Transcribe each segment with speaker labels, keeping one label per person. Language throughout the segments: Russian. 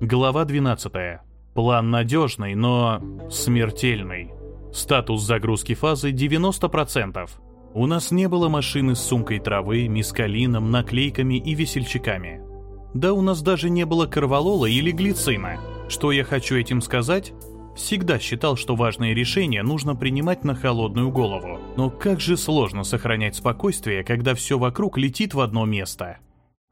Speaker 1: Глава 12. План надежный, но смертельный. Статус загрузки фазы 90%. У нас не было машины с сумкой травы, мискалином, наклейками и весельчаками. Да у нас даже не было корвалола или глицина. Что я хочу этим сказать? Всегда считал, что важные решения нужно принимать на холодную голову. Но как же сложно сохранять спокойствие, когда все вокруг летит в одно место.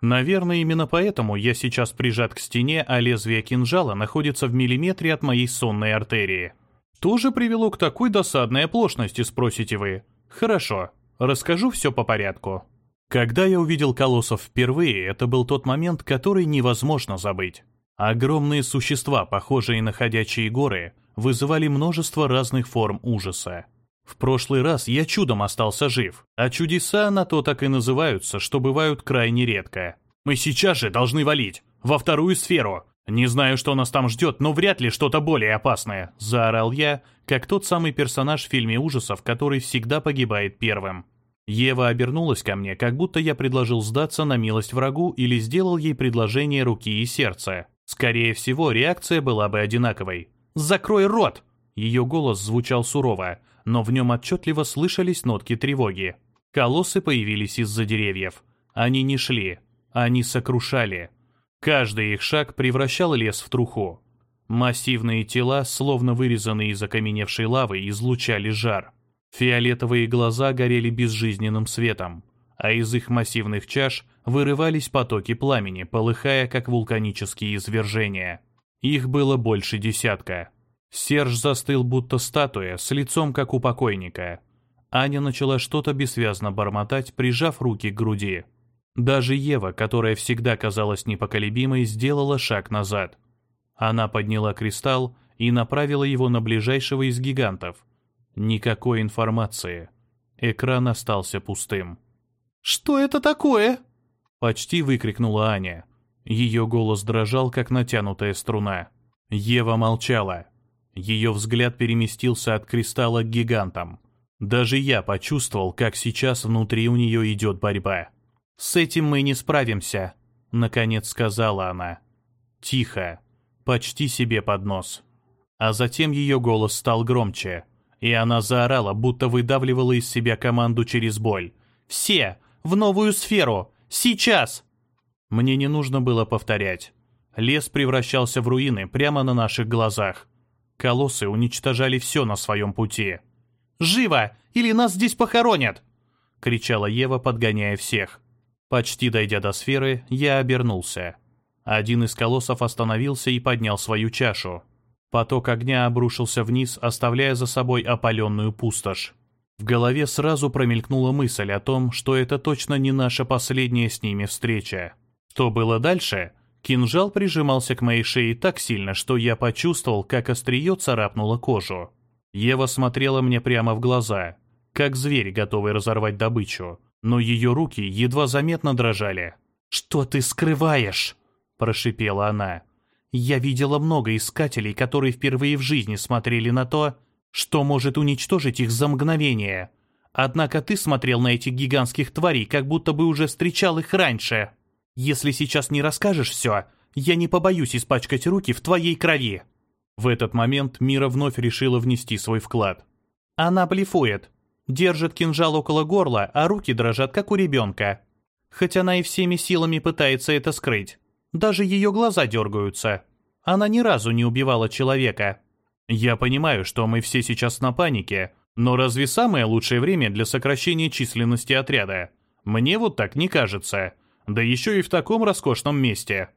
Speaker 1: Наверное, именно поэтому я сейчас прижат к стене, а лезвие кинжала находится в миллиметре от моей сонной артерии. Тоже привело к такой досадной оплошности, спросите вы. Хорошо, расскажу все по порядку. Когда я увидел колоссов впервые, это был тот момент, который невозможно забыть. Огромные существа, похожие на ходячие горы, вызывали множество разных форм ужаса. В прошлый раз я чудом остался жив, а чудеса на то так и называются, что бывают крайне редко. Мы сейчас же должны валить, во вторую сферу. Не знаю, что нас там ждет, но вряд ли что-то более опасное, заорал я, как тот самый персонаж в фильме ужасов, который всегда погибает первым. Ева обернулась ко мне, как будто я предложил сдаться на милость врагу или сделал ей предложение руки и сердца. Скорее всего, реакция была бы одинаковой. «Закрой рот!» Ее голос звучал сурово, но в нем отчетливо слышались нотки тревоги. Колоссы появились из-за деревьев. Они не шли, они сокрушали. Каждый их шаг превращал лес в труху. Массивные тела, словно вырезанные из окаменевшей лавы, излучали жар. Фиолетовые глаза горели безжизненным светом, а из их массивных чаш вырывались потоки пламени, полыхая, как вулканические извержения. Их было больше десятка. Серж застыл, будто статуя, с лицом, как у покойника. Аня начала что-то бессвязно бормотать, прижав руки к груди. Даже Ева, которая всегда казалась непоколебимой, сделала шаг назад. Она подняла кристалл и направила его на ближайшего из гигантов. Никакой информации. Экран остался пустым.
Speaker 2: «Что это такое?»
Speaker 1: Почти выкрикнула Аня. Ее голос дрожал, как натянутая струна. Ева молчала. Ее взгляд переместился от кристалла к гигантам. Даже я почувствовал, как сейчас внутри у нее идет борьба. «С этим мы не справимся», — наконец сказала она. Тихо, почти себе под нос. А затем ее голос стал громче, и она заорала, будто выдавливала из себя команду через боль. «Все! В новую сферу! Сейчас!» Мне не нужно было повторять. Лес превращался в руины прямо на наших глазах. Колоссы уничтожали все на своем пути. «Живо! Или нас здесь похоронят!» — кричала Ева, подгоняя всех. Почти дойдя до сферы, я обернулся. Один из колоссов остановился и поднял свою чашу. Поток огня обрушился вниз, оставляя за собой опаленную пустошь. В голове сразу промелькнула мысль о том, что это точно не наша последняя с ними встреча. Что было дальше, Кинжал прижимался к моей шее так сильно, что я почувствовал, как острие царапнуло кожу. Ева смотрела мне прямо в глаза, как зверь, готовый разорвать добычу, но ее руки едва заметно дрожали. «Что ты скрываешь?» – прошипела она. «Я видела много искателей, которые впервые в жизни смотрели на то, что может уничтожить их за мгновение. Однако ты смотрел на этих гигантских тварей, как будто бы уже встречал их раньше». Если сейчас не расскажешь все, я не побоюсь испачкать руки в твоей крови». В этот момент Мира вновь решила внести свой вклад. Она блефует. Держит кинжал около горла, а руки дрожат, как у ребенка. Хоть она и всеми силами пытается это скрыть. Даже ее глаза дергаются. Она ни разу не убивала человека. Я понимаю, что мы все сейчас на панике, но разве самое лучшее время для сокращения численности отряда? Мне вот так не кажется. Да еще и в таком роскошном месте.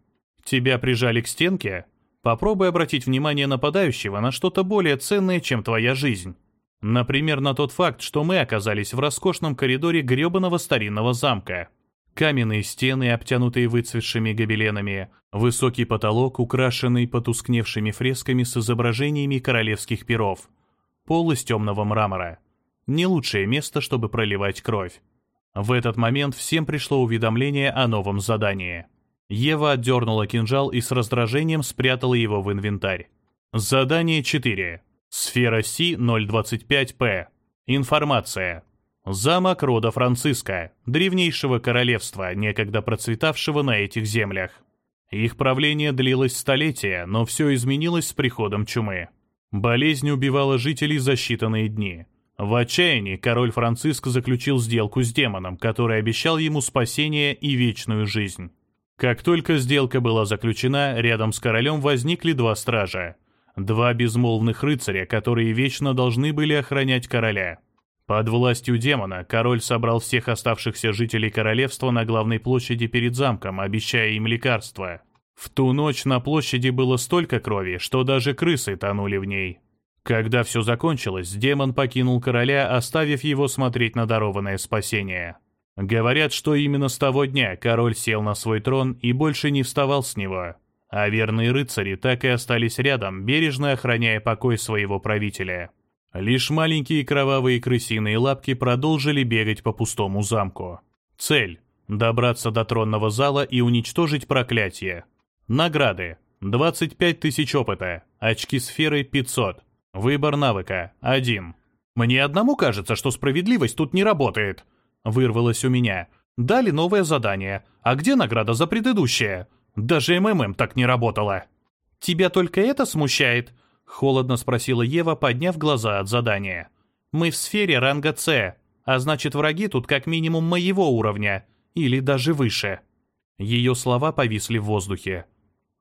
Speaker 1: Тебя прижали к стенке? Попробуй обратить внимание нападающего на что-то более ценное, чем твоя жизнь. Например, на тот факт, что мы оказались в роскошном коридоре гребаного старинного замка. Каменные стены, обтянутые выцветшими гобеленами, высокий потолок, украшенный потускневшими фресками с изображениями королевских перов, пол из темного мрамора. Не лучшее место, чтобы проливать кровь. В этот момент всем пришло уведомление о новом задании. Ева отдернула кинжал и с раздражением спрятала его в инвентарь. Задание 4. Сфера Си-025П. Информация. Замок рода Франциска, древнейшего королевства, некогда процветавшего на этих землях. Их правление длилось столетия, но все изменилось с приходом чумы. Болезнь убивала жителей за считанные дни. В отчаянии король Франциск заключил сделку с демоном, который обещал ему спасение и вечную жизнь. Как только сделка была заключена, рядом с королем возникли два стража. Два безмолвных рыцаря, которые вечно должны были охранять короля. Под властью демона король собрал всех оставшихся жителей королевства на главной площади перед замком, обещая им лекарства. В ту ночь на площади было столько крови, что даже крысы тонули в ней. Когда все закончилось, демон покинул короля, оставив его смотреть на дарованное спасение. Говорят, что именно с того дня король сел на свой трон и больше не вставал с него, а верные рыцари так и остались рядом, бережно охраняя покой своего правителя. Лишь маленькие кровавые крысиные лапки продолжили бегать по пустому замку. Цель — добраться до тронного зала и уничтожить проклятие. Награды — 25 тысяч опыта, очки сферы — 500, выбор навыка — 1.
Speaker 2: «Мне одному кажется, что справедливость тут не работает», — вырвалось у меня. «Дали новое задание, а где награда за предыдущее? Даже МММ так не работало». «Тебя только это смущает?» Холодно спросила Ева, подняв глаза от задания. «Мы в сфере ранга С, а значит враги тут как минимум моего уровня, или даже выше». Ее слова повисли в воздухе.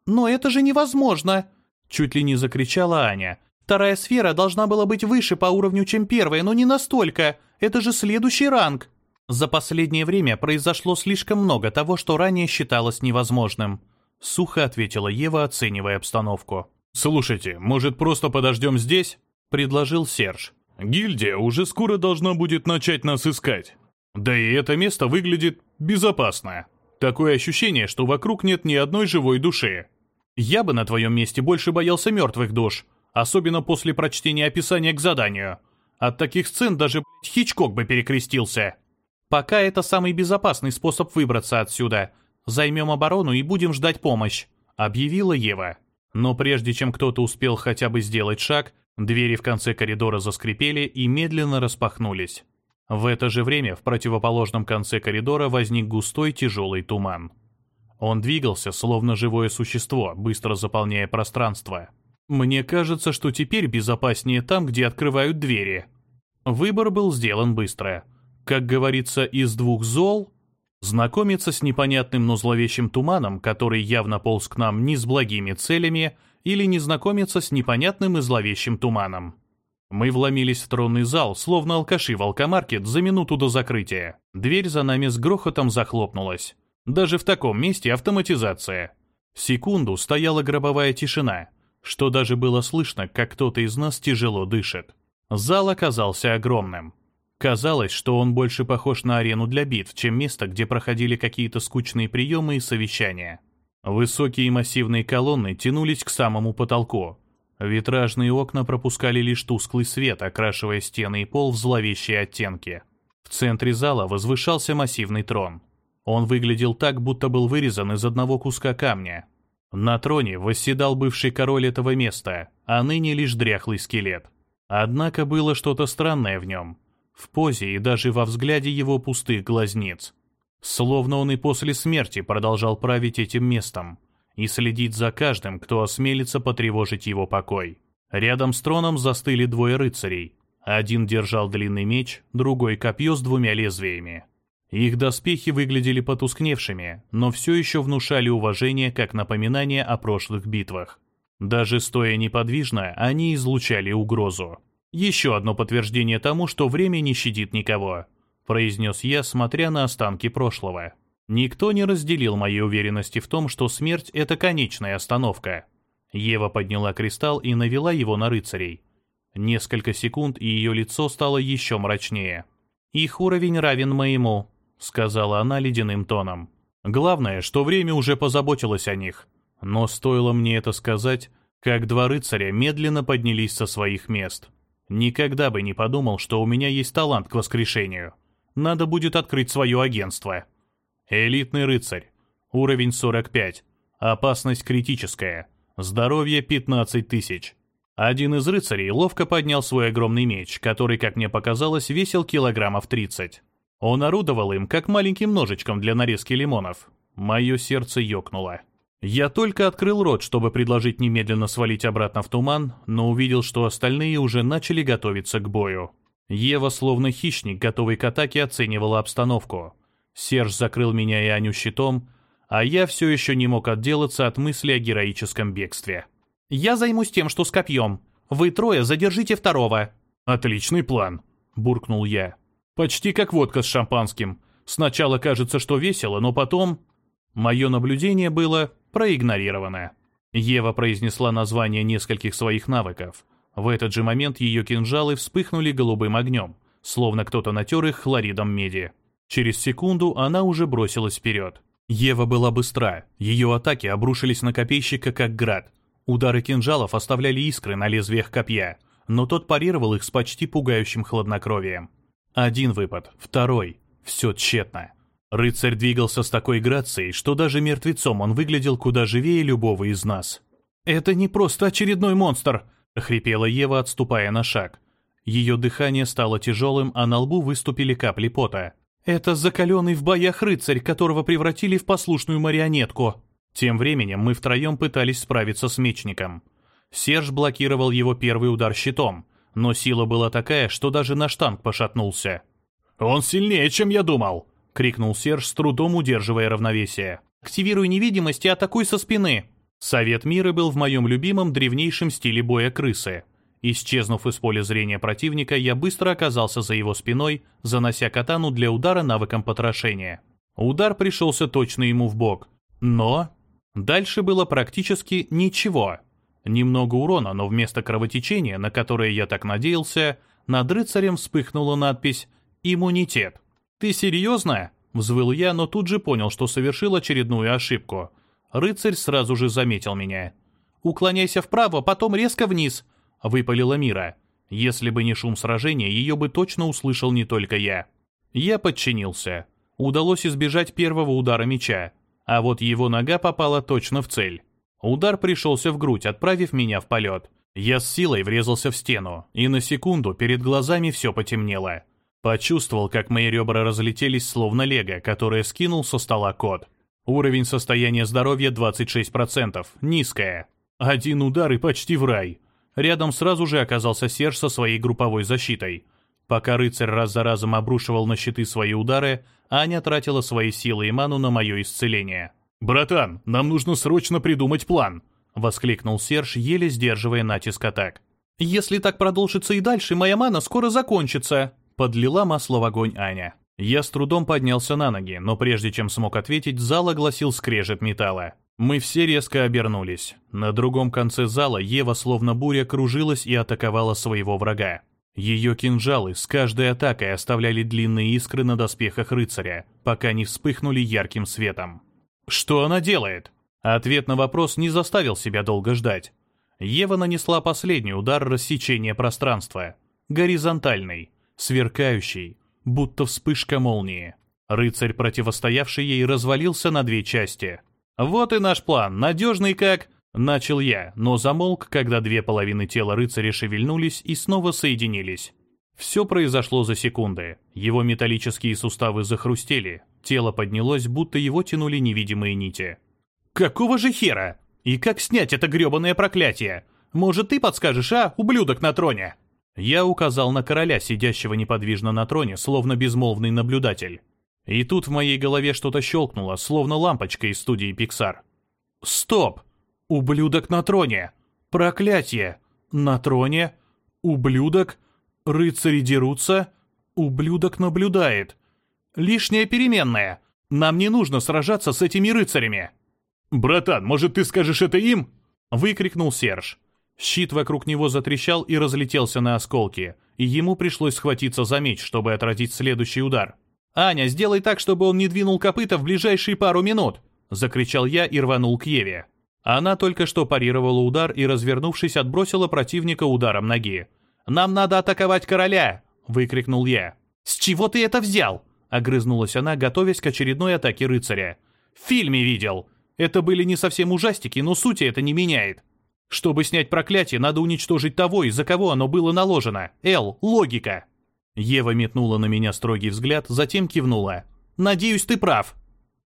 Speaker 2: «Но это же невозможно!» Чуть ли не закричала Аня. «Вторая сфера должна была быть выше по уровню, чем первая, но не настолько. Это же следующий ранг!» За последнее время произошло слишком много того, что ранее считалось невозможным. Сухо ответила Ева, оценивая обстановку.
Speaker 1: «Слушайте, может, просто подождем здесь?» — предложил Серж. «Гильдия уже скоро должна будет начать нас искать. Да и это место выглядит безопасно. Такое ощущение, что вокруг нет ни одной живой души.
Speaker 2: Я бы на твоем месте больше боялся мертвых душ, особенно после прочтения описания к заданию. От таких сцен даже, Хичкок бы перекрестился. Пока это самый безопасный способ выбраться отсюда. Займем оборону и будем ждать помощь», — объявила Ева. Но прежде чем кто-то успел хотя бы сделать шаг, двери в конце коридора заскрипели и медленно распахнулись. В это же время в противоположном конце коридора возник густой тяжелый туман. Он двигался, словно живое существо, быстро заполняя пространство. Мне кажется, что теперь безопаснее там, где открывают двери. Выбор был сделан быстро. Как говорится, из двух зол Знакомиться с непонятным, но зловещим туманом, который явно полз к нам не с благими целями, или не знакомиться с непонятным и зловещим туманом. Мы вломились в тронный зал, словно алкаши в алкомаркет, за минуту до закрытия. Дверь за нами с грохотом захлопнулась. Даже в таком месте автоматизация. Секунду стояла гробовая тишина, что даже было слышно, как кто-то из нас тяжело дышит. Зал оказался огромным. Казалось, что он больше похож на арену для битв, чем место, где проходили какие-то скучные приемы и совещания. Высокие массивные колонны тянулись к самому потолку. Витражные окна пропускали лишь тусклый свет, окрашивая стены и пол в зловещие оттенки. В центре зала возвышался массивный трон. Он выглядел так, будто был вырезан из одного куска камня. На троне восседал бывший король этого места, а ныне лишь дряхлый скелет. Однако было что-то странное в нем — в позе и даже во взгляде его пустых глазниц. Словно он и после смерти продолжал править этим местом и следить за каждым, кто осмелится потревожить его покой. Рядом с троном застыли двое рыцарей. Один держал длинный меч, другой — копье с двумя лезвиями. Их доспехи выглядели потускневшими, но все еще внушали уважение как напоминание о прошлых битвах. Даже стоя неподвижно, они излучали угрозу. «Еще одно подтверждение тому, что время не щадит никого», произнес я, смотря на останки прошлого. Никто не разделил моей уверенности в том, что смерть — это конечная остановка. Ева подняла кристалл и навела его на рыцарей. Несколько секунд, и ее лицо стало еще мрачнее. «Их уровень равен моему», — сказала она ледяным тоном. «Главное, что время уже позаботилось о них. Но стоило мне это сказать, как два рыцаря медленно поднялись со своих мест». Никогда бы не подумал, что у меня есть талант к воскрешению. Надо будет открыть свое агентство. Элитный рыцарь. Уровень 45. Опасность критическая. Здоровье 15 тысяч. Один из рыцарей ловко поднял свой огромный меч, который, как мне показалось, весил килограммов 30. Он орудовал им, как маленьким ножичком для нарезки лимонов. Мое сердце ёкнуло.
Speaker 1: Я только открыл рот, чтобы предложить немедленно свалить обратно в туман, но увидел, что остальные уже начали готовиться к бою. Ева, словно хищник, готовый к атаке, оценивала обстановку. Серж закрыл меня и Аню щитом, а я все еще не мог отделаться от мысли о героическом бегстве.
Speaker 2: «Я займусь тем, что с копьем. Вы трое задержите второго».
Speaker 1: «Отличный план», — буркнул я. «Почти как водка с шампанским. Сначала кажется, что весело, но потом...» Мое наблюдение было проигнорировано. Ева произнесла название нескольких своих навыков. В этот же момент ее кинжалы вспыхнули голубым огнем, словно кто-то натер их хлоридом меди. Через секунду она уже бросилась вперед. Ева была быстра, ее атаки обрушились на копейщика как град. Удары кинжалов оставляли искры на лезвиях копья, но тот парировал их с почти пугающим хладнокровием. Один выпад, второй. Все тщетно. Рыцарь двигался с такой грацией, что даже мертвецом он выглядел куда живее любого из нас.
Speaker 2: «Это не просто очередной монстр!»
Speaker 1: — хрипела Ева, отступая на шаг. Ее дыхание стало тяжелым, а на лбу выступили капли пота.
Speaker 2: «Это закаленный в боях рыцарь, которого превратили в послушную марионетку!»
Speaker 1: Тем временем мы втроем пытались справиться с мечником. Серж блокировал его первый удар щитом, но сила была такая, что даже наш танк пошатнулся.
Speaker 2: «Он сильнее, чем я думал!»
Speaker 1: — крикнул Серж, с трудом удерживая равновесие.
Speaker 2: «Активируй невидимость и атакуй со спины!»
Speaker 1: Совет мира был в моем любимом древнейшем стиле боя крысы. Исчезнув из поля зрения противника, я быстро оказался за его спиной, занося катану для удара навыком потрошения. Удар пришелся точно ему в бок. Но... Дальше было практически ничего. Немного урона, но вместо кровотечения, на которое я так надеялся, над рыцарем вспыхнула надпись «Иммунитет». «Ты серьезно?» — взвыл я, но тут же понял, что совершил очередную ошибку. Рыцарь сразу же заметил меня.
Speaker 2: «Уклоняйся вправо, потом резко вниз», —
Speaker 1: выпалила Мира. Если бы не шум сражения, ее бы точно услышал не только я. Я подчинился. Удалось избежать первого удара меча, а вот его нога попала точно в цель. Удар пришелся в грудь, отправив меня в полет. Я с силой врезался в стену, и на секунду перед глазами все потемнело. Почувствовал, как мои ребра разлетелись словно лего, которое скинул со стола кот. Уровень состояния здоровья 26%, низкое. Один удар и почти в рай. Рядом сразу же оказался Серж со своей групповой защитой. Пока рыцарь раз за разом обрушивал на щиты свои удары, Аня тратила свои силы и ману на мое исцеление.
Speaker 2: «Братан, нам нужно срочно придумать план!»
Speaker 1: — воскликнул Серж, еле сдерживая натиск атак.
Speaker 2: «Если так продолжится и дальше, моя мана скоро закончится!»
Speaker 1: — подлила масло в огонь Аня. Я с трудом поднялся на ноги, но прежде чем смог ответить, зал огласил скрежет металла. Мы все резко обернулись. На другом конце зала Ева словно буря кружилась и атаковала своего врага. Ее кинжалы с каждой атакой оставляли длинные искры на доспехах рыцаря, пока не вспыхнули ярким светом. Что она делает? Ответ на вопрос не заставил себя долго ждать. Ева нанесла последний удар рассечения пространства. Горизонтальный, сверкающий, будто вспышка молнии. Рыцарь, противостоявший ей, развалился на две части. «Вот и наш план, надежный как...» Начал я, но замолк, когда две половины тела рыцаря шевельнулись и снова соединились. Все произошло за секунды. Его металлические суставы захрустели, тело поднялось, будто его тянули невидимые нити.
Speaker 2: «Какого же хера? И как снять это грёбаное проклятие? Может, ты подскажешь, а, ублюдок на троне?»
Speaker 1: Я указал на короля, сидящего неподвижно на троне, словно безмолвный наблюдатель. И тут в моей голове что-то щелкнуло, словно лампочка из студии Pixar. «Стоп! Ублюдок на троне! Проклятие! На троне? Ублюдок? Рыцари дерутся? Ублюдок наблюдает. Лишняя переменная. Нам не нужно сражаться с этими рыцарями.
Speaker 2: «Братан, может, ты скажешь это им?»
Speaker 1: — выкрикнул Серж. Щит вокруг него затрещал и разлетелся на осколки, и ему пришлось схватиться за меч, чтобы отразить следующий удар.
Speaker 2: «Аня, сделай так, чтобы он не двинул копыта в ближайшие пару минут!»
Speaker 1: — закричал я и рванул к Еве. Она только что парировала удар и, развернувшись, отбросила противника ударом ноги.
Speaker 2: «Нам надо атаковать короля!» — выкрикнул я.
Speaker 1: «С чего ты это взял?» — огрызнулась она, готовясь к очередной атаке рыцаря.
Speaker 2: «В фильме видел. Это были не совсем ужастики, но сути это не меняет. Чтобы снять проклятие, надо уничтожить того, из-за кого оно было наложено. Эл, логика!»
Speaker 1: Ева метнула на меня строгий взгляд, затем кивнула.
Speaker 2: «Надеюсь, ты прав».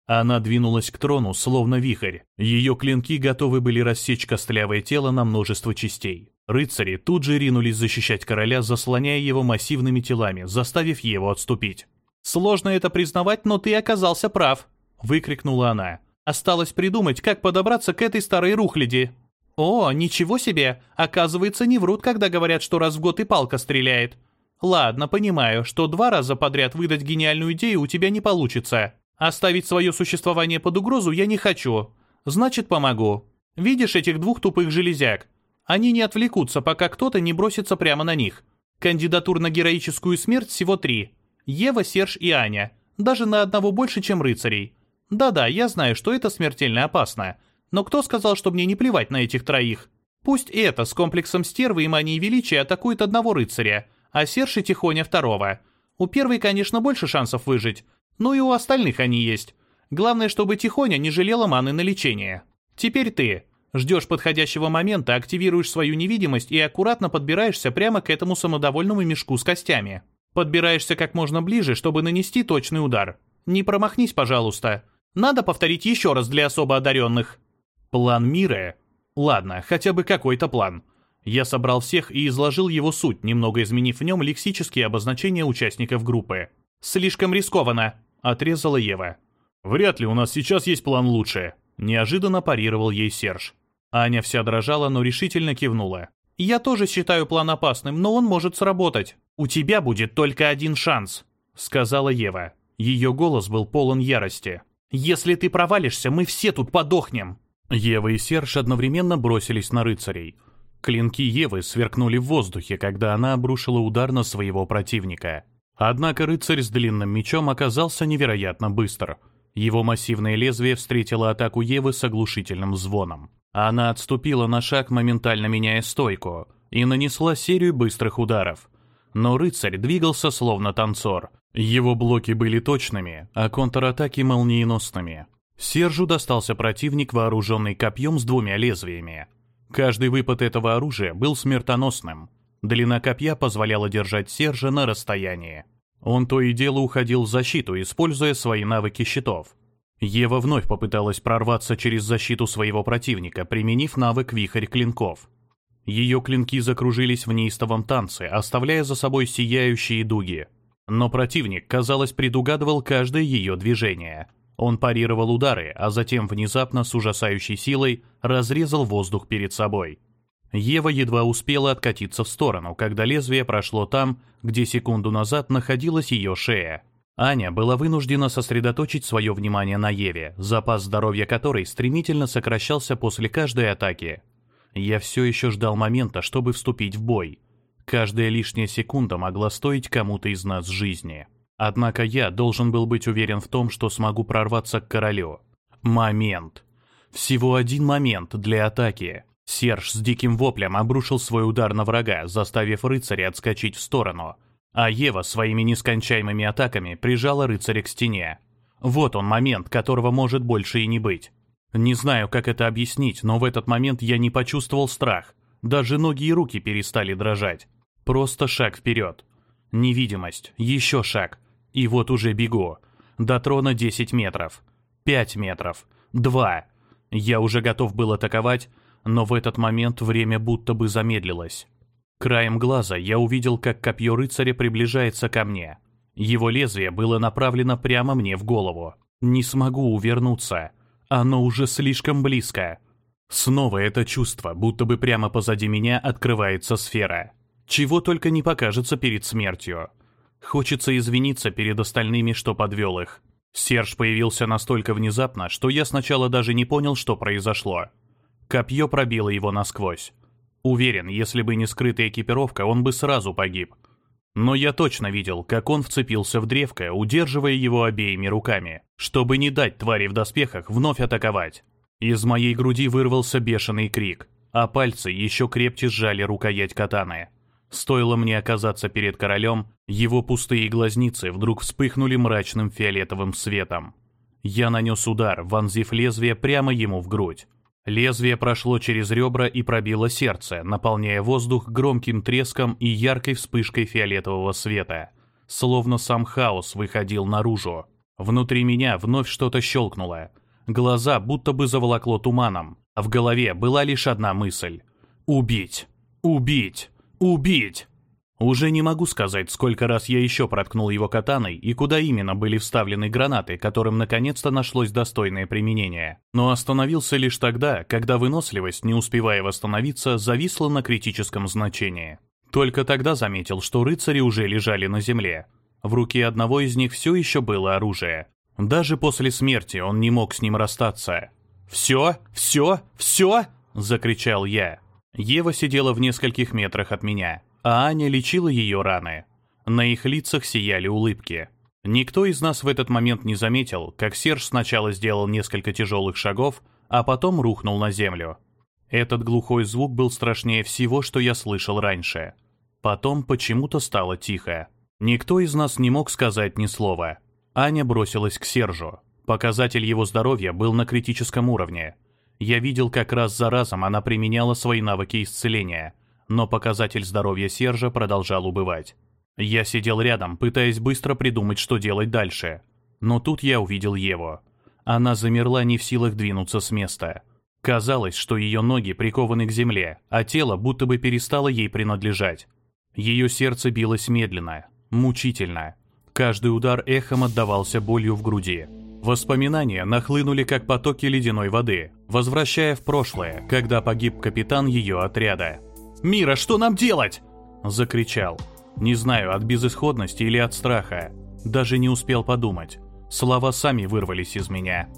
Speaker 1: Она двинулась к трону, словно вихрь. Ее клинки готовы были рассечь костлявое тело на множество частей. Рыцари тут же ринулись защищать короля, заслоняя его массивными телами, заставив его отступить. «Сложно это признавать, но ты оказался прав», — выкрикнула она. «Осталось придумать, как подобраться к этой старой рухляди». «О, ничего себе! Оказывается, не врут, когда говорят, что раз в год и палка стреляет. Ладно, понимаю, что два раза подряд выдать гениальную идею у тебя не получится. Оставить свое существование под угрозу я не хочу. Значит, помогу. Видишь этих двух тупых железяк? Они не отвлекутся, пока кто-то не бросится прямо на них. Кандидатур на героическую смерть всего три. Ева, Серж и Аня. Даже на одного больше, чем рыцарей. Да-да, я знаю, что это смертельно опасно. Но кто сказал, что мне не плевать на этих троих? Пусть это с комплексом стервы и мании величия атакует одного рыцаря, а Серж и Тихоня второго. У первой, конечно, больше шансов выжить, но и у остальных они есть. Главное, чтобы Тихоня не жалела маны на лечение. Теперь ты. Ждешь подходящего момента, активируешь свою невидимость и аккуратно подбираешься прямо к этому самодовольному мешку с костями. Подбираешься как можно ближе, чтобы нанести точный удар. Не промахнись, пожалуйста. Надо повторить еще раз для особо одаренных. План мира? Ладно, хотя бы какой-то план. Я собрал всех и изложил его суть, немного изменив в нем лексические обозначения участников группы. «Слишком рискованно», — отрезала Ева. «Вряд ли у нас сейчас есть план лучше», — неожиданно парировал ей Серж. Аня вся дрожала, но решительно кивнула. «Я тоже считаю план опасным, но он может сработать. У тебя будет только один шанс», — сказала Ева. Ее голос был полон ярости. «Если ты провалишься, мы все тут подохнем!» Ева и Серж одновременно бросились на рыцарей. Клинки Евы сверкнули в воздухе, когда она обрушила удар на своего противника. Однако рыцарь с длинным мечом оказался невероятно быстр. Его массивное лезвие встретило атаку Евы с оглушительным звоном. Она отступила на шаг, моментально меняя стойку, и нанесла серию быстрых ударов. Но рыцарь двигался словно танцор. Его блоки были точными, а контратаки молниеносными. Сержу достался противник, вооруженный копьем с двумя лезвиями. Каждый выпад этого оружия был смертоносным. Длина копья позволяла держать Сержа на расстоянии. Он то и дело уходил в защиту, используя свои навыки щитов. Ева вновь попыталась прорваться через защиту своего противника, применив навык «Вихрь клинков». Ее клинки закружились в неистовом танце, оставляя за собой сияющие дуги. Но противник, казалось, предугадывал каждое ее движение – он парировал удары, а затем внезапно с ужасающей силой разрезал воздух перед собой. Ева едва успела откатиться в сторону, когда лезвие прошло там, где секунду назад находилась ее шея. Аня была вынуждена сосредоточить свое внимание на Еве, запас здоровья которой стремительно сокращался после каждой атаки. Я все еще ждал момента, чтобы вступить в бой. Каждая лишняя секунда могла стоить кому-то из нас жизни. Однако я должен был быть уверен в том, что смогу прорваться к королю. Момент. Всего один момент для атаки. Серж с диким воплем обрушил свой удар на врага, заставив рыцаря отскочить в сторону. А Ева своими нескончаемыми атаками прижала рыцаря к стене. Вот он момент, которого может больше и не быть. Не знаю, как это объяснить, но в этот момент я не почувствовал страх. Даже ноги и руки перестали дрожать. Просто шаг вперед. Невидимость. Еще шаг. И вот уже бегу. До трона 10 метров. 5 метров. 2. Я уже готов был атаковать, но в этот момент время будто бы замедлилось. Краем глаза я увидел, как копье рыцаря приближается ко мне. Его лезвие было направлено прямо мне в голову. Не смогу увернуться. Оно уже слишком близко. Снова это чувство, будто бы прямо позади меня открывается сфера. Чего только не покажется перед смертью. Хочется извиниться перед остальными, что подвел их. Серж появился настолько внезапно, что я сначала даже не понял, что произошло. Копье пробило его насквозь. Уверен, если бы не скрытая экипировка, он бы сразу погиб. Но я точно видел, как он вцепился в древко, удерживая его обеими руками, чтобы не дать твари в доспехах вновь атаковать. Из моей груди вырвался бешеный крик, а пальцы еще крепче сжали рукоять катаны. Стоило мне оказаться перед королем, его пустые глазницы вдруг вспыхнули мрачным фиолетовым светом. Я нанес удар, вонзив лезвие прямо ему в грудь. Лезвие прошло через ребра и пробило сердце, наполняя воздух громким треском и яркой вспышкой фиолетового света. Словно сам хаос выходил наружу. Внутри меня вновь что-то щелкнуло. Глаза будто бы заволокло туманом. А в голове была лишь одна мысль. «Убить! Убить! Убить!» Уже не могу сказать, сколько раз я еще проткнул его катаной и куда именно были вставлены гранаты, которым наконец-то нашлось достойное применение. Но остановился лишь тогда, когда выносливость, не успевая восстановиться, зависла на критическом значении. Только тогда заметил, что рыцари уже лежали на земле. В руке одного из них все еще было оружие. Даже после смерти он не мог с ним расстаться. «Все? Все? Все?» – закричал я. Ева сидела в нескольких метрах от меня а Аня лечила ее раны. На их лицах сияли улыбки. Никто из нас в этот момент не заметил, как Серж сначала сделал несколько тяжелых шагов, а потом рухнул на землю. Этот глухой звук был страшнее всего, что я слышал раньше. Потом почему-то стало тихо. Никто из нас не мог сказать ни слова. Аня бросилась к Сержу. Показатель его здоровья был на критическом уровне. Я видел, как раз за разом она применяла свои навыки исцеления – но показатель здоровья Сержа продолжал убывать. Я сидел рядом, пытаясь быстро придумать, что делать дальше. Но тут я увидел Еву. Она замерла не в силах двинуться с места. Казалось, что ее ноги прикованы к земле, а тело будто бы перестало ей принадлежать. Ее сердце билось медленно, мучительно. Каждый удар эхом отдавался болью в груди. Воспоминания нахлынули как потоки ледяной воды, возвращая в прошлое, когда погиб капитан ее отряда. «Мира, что нам делать?» Закричал. Не знаю, от безысходности или от страха. Даже не успел подумать. Слова сами вырвались из меня.